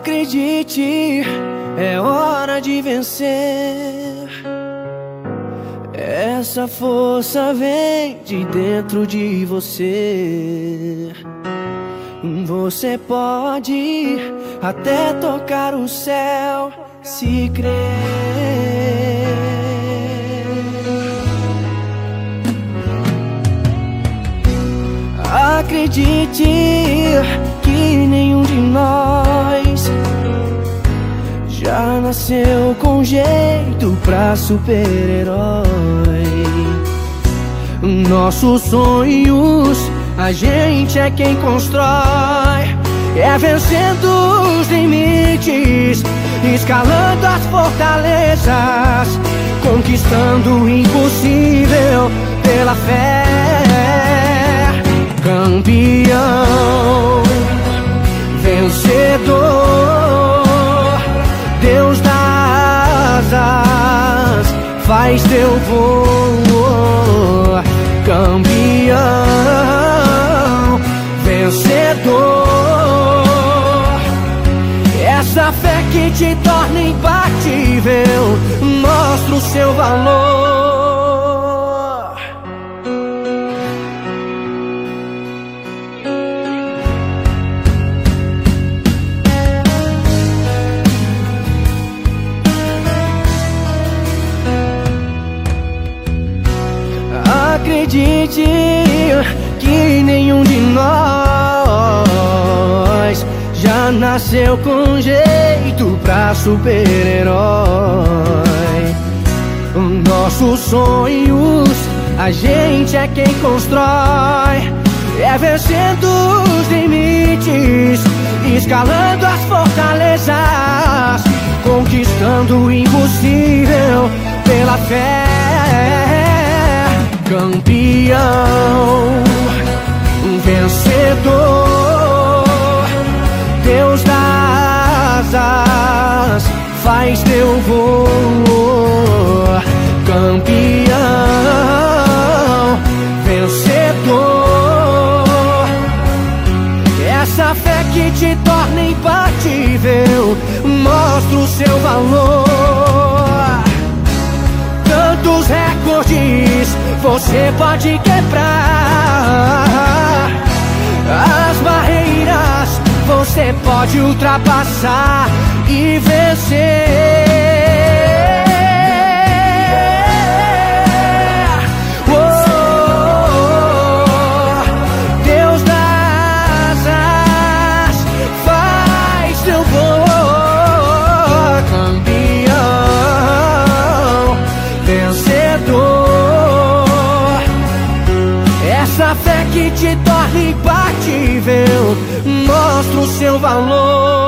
Acredite, é hora de vencer. Essa força vem de dentro de você. Você pode até tocar o céu se crer. Acredite que nenhum de nós nasceu com jeito pra super-herói. Nossos sonhos a gente é quem constrói. É vencendo os limites, escalando as fortalezas, conquistando o impossível pela fé. Campeão, vencedor, teu voo. Campeão vencedor. Essa fé que te torna imbatível, mostra o seu valor. Acredite que nenhum de nós já nasceu com jeito pra super-herói. Nossos sonhos, a gente é quem constrói. É vencendo os limites, escalando as fortalezas, conquistando o impossível pela fé. Faz teu voo, campeão, vencedor. Essa fé que te torna imbatível mostra o seu valor. Tantos recordes você pode quebrar as barreiras, você pode ultrapassar e que te torna imbatível, mostra o seu valor.